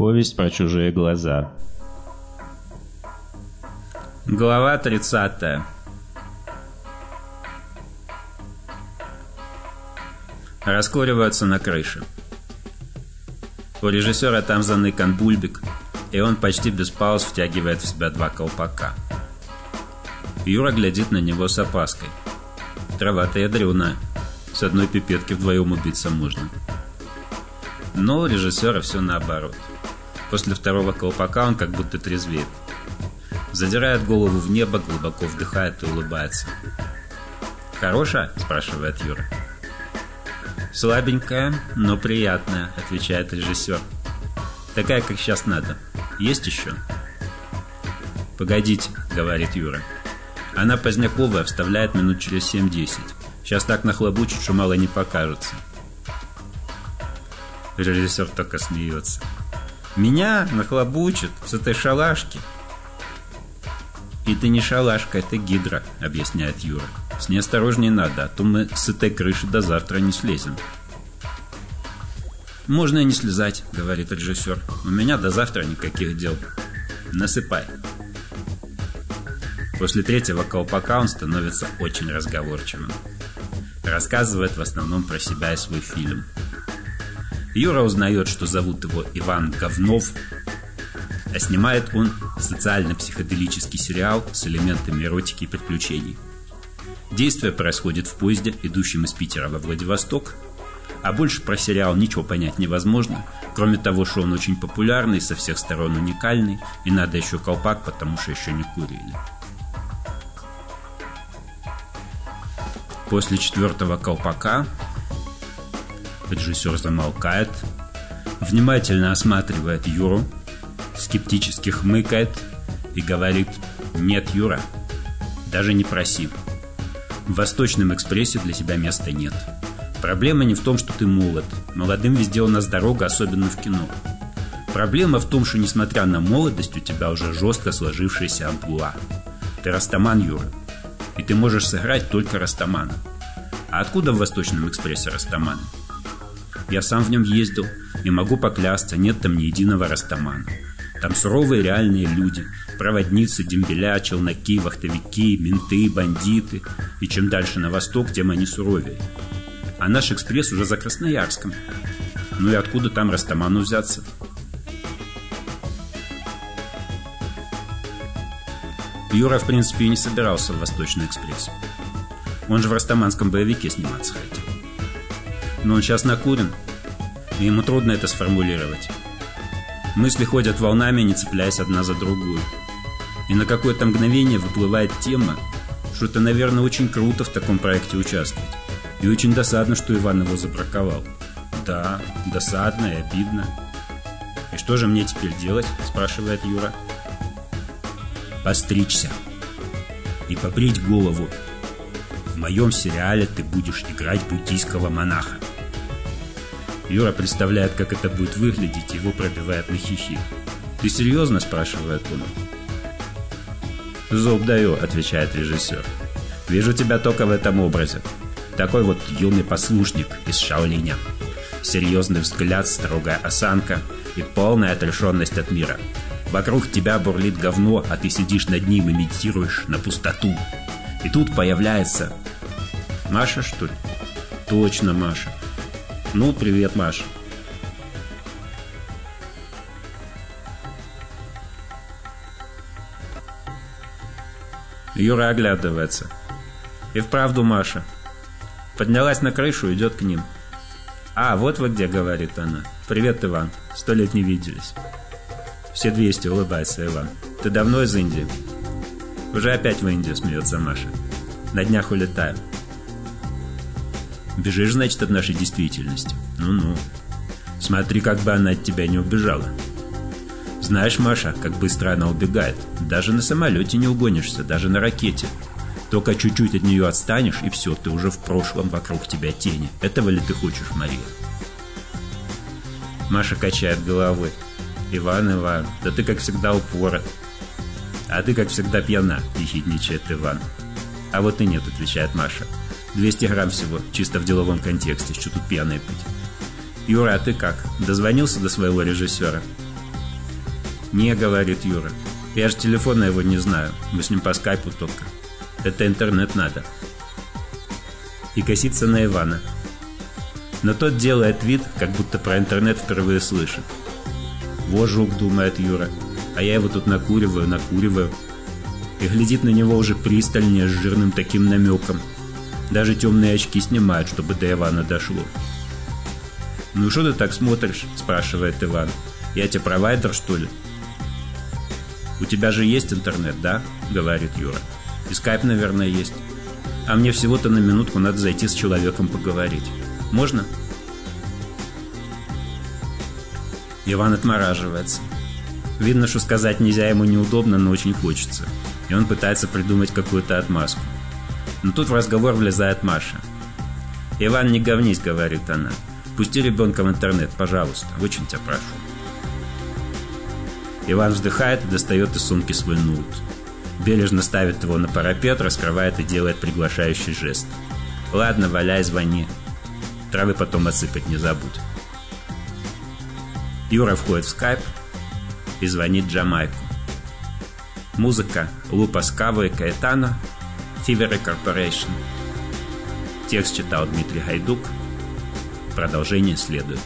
Повесть про чужие глаза. Глава 30. Раскуриваются на крыше. У режиссера там заныкан бульбик, и он почти без пауз втягивает в себя два колпака. Юра глядит на него с опаской. Трава-то ядреная. С одной пипетки вдвоем убиться можно. Но у режиссера все наоборот. После второго колпака он как будто трезвеет. Задирает голову в небо, глубоко вдыхает и улыбается. «Хорошая?» – спрашивает Юра. «Слабенькая, но приятная», – отвечает режиссер. «Такая, как сейчас надо. Есть еще?» «Погодите», — говорит Юра. Она поздняковая, вставляет минут через 7-10. Сейчас так нахлобучит, что мало не покажется. Режиссер только смеется. Меня нахлобучит с этой шалашки. Это не шалашка, это гидра, объясняет Юра. С ней осторожнее надо, а то мы с этой крыши до завтра не слезем. Можно и не слезать, говорит режиссер. У меня до завтра никаких дел. Насыпай. После третьего колпака он становится очень разговорчивым. Рассказывает в основном про себя и свой фильм. Юра узнает, что зовут его Иван Говнов, а снимает он социально-психоделический сериал с элементами эротики и приключений. Действие происходит в поезде, идущем из Питера во Владивосток, а больше про сериал ничего понять невозможно, кроме того, что он очень популярный, со всех сторон уникальный, и надо еще колпак, потому что еще не курили. После четвертого колпака режиссер замолкает, внимательно осматривает Юру, скептически хмыкает и говорит «Нет, Юра, даже не проси. В Восточном экспрессе для себя места нет. Проблема не в том, что ты молод. Молодым везде у нас дорога, особенно в кино. Проблема в том, что несмотря на молодость, у тебя уже жестко сложившаяся амплуа. Ты растаман, Юра. И ты можешь сыграть только растамана. А откуда в Восточном экспрессе растаманы? Я сам в нем ездил и могу поклясться, нет там ни единого растамана. Там суровые реальные люди, проводницы, дембеля, челноки, вахтовики, менты, бандиты. И чем дальше на восток, тем они суровее. А наш экспресс уже за Красноярском. Ну и откуда там Растаману взяться? Юра, в принципе, и не собирался в Восточный экспресс. Он же в растаманском боевике сниматься хотел. Но он сейчас накурен, и ему трудно это сформулировать. Мысли ходят волнами, не цепляясь одна за другую. И на какое-то мгновение выплывает тема, что это, наверное, очень круто в таком проекте участвовать. И очень досадно, что Иван его забраковал. Да, досадно и обидно. «И что же мне теперь делать?» – спрашивает Юра. «Постричься и побрить голову. В моем сериале ты будешь играть буддийского монаха». Юра представляет, как это будет выглядеть, его пробивает на хихи. «Ты серьезно?» – спрашивает он. «Зуб даю», – отвечает режиссер. «Вижу тебя только в этом образе. Такой вот юный послушник из Шаолиня. Серьезный взгляд, строгая осанка и полная отрешенность от мира. Вокруг тебя бурлит говно, а ты сидишь над ним и медитируешь на пустоту. И тут появляется... Маша, что ли? Точно, Маша. Ну, привет, Маша. Юра оглядывается. И вправду Маша. Поднялась на крышу, идет к ним. «А, вот вы где», — говорит она. «Привет, Иван. Сто лет не виделись». «Все двести», — улыбается Иван. «Ты давно из Индии?» «Уже опять в Индию», — смеется Маша. «На днях улетаю». «Бежишь, значит, от нашей действительности?» «Ну-ну. Смотри, как бы она от тебя не убежала». «Знаешь, Маша, как быстро она убегает. Даже на самолете не угонишься, даже на ракете. Только чуть-чуть от нее отстанешь, и все, ты уже в прошлом, вокруг тебя тени. Этого ли ты хочешь, Мария?» Маша качает головой. «Иван, Иван, да ты, как всегда, упорот». «А ты, как всегда, пьяна», — ехидничает Иван. «А вот и нет», — отвечает Маша. 200 грамм всего, чисто в деловом контексте, что тут пьяное пить. Юра, а ты как? Дозвонился до своего режиссера? «Не», — говорит Юра. «Я же телефона его не знаю. Мы с ним по скайпу только. Это интернет надо». И косится на Ивана. Но тот делает вид, как будто про интернет впервые слышит. «Во жук», — думает Юра. «А я его тут накуриваю, накуриваю». И глядит на него уже пристальнее, с жирным таким намеком. Даже темные очки снимает, чтобы до Ивана дошло. «Ну что ты так смотришь?» – спрашивает Иван. «Я тебе провайдер, что ли?» «У тебя же есть интернет, да?» – говорит Юра. «И скайп, наверное, есть. А мне всего-то на минутку надо зайти с человеком поговорить. Можно?» Иван отмораживается. Видно, что сказать нельзя ему неудобно, но очень хочется. И он пытается придумать какую-то отмазку. Но тут в разговор влезает Маша. «Иван, не говнись», — говорит она. «Пусти ребенка в интернет, пожалуйста. Очень тебя прошу». Иван вздыхает и достает из сумки свой ноут. Бережно ставит его на парапет, раскрывает и делает приглашающий жест. «Ладно, валяй, звони. Травы потом отсыпать не забудь». Юра входит в скайп и звонит Джамайку. Музыка Лупа Скава и Каэтана Фиверы Корпорейшн. Текст читал Дмитрий Гайдук. Продолжение следует.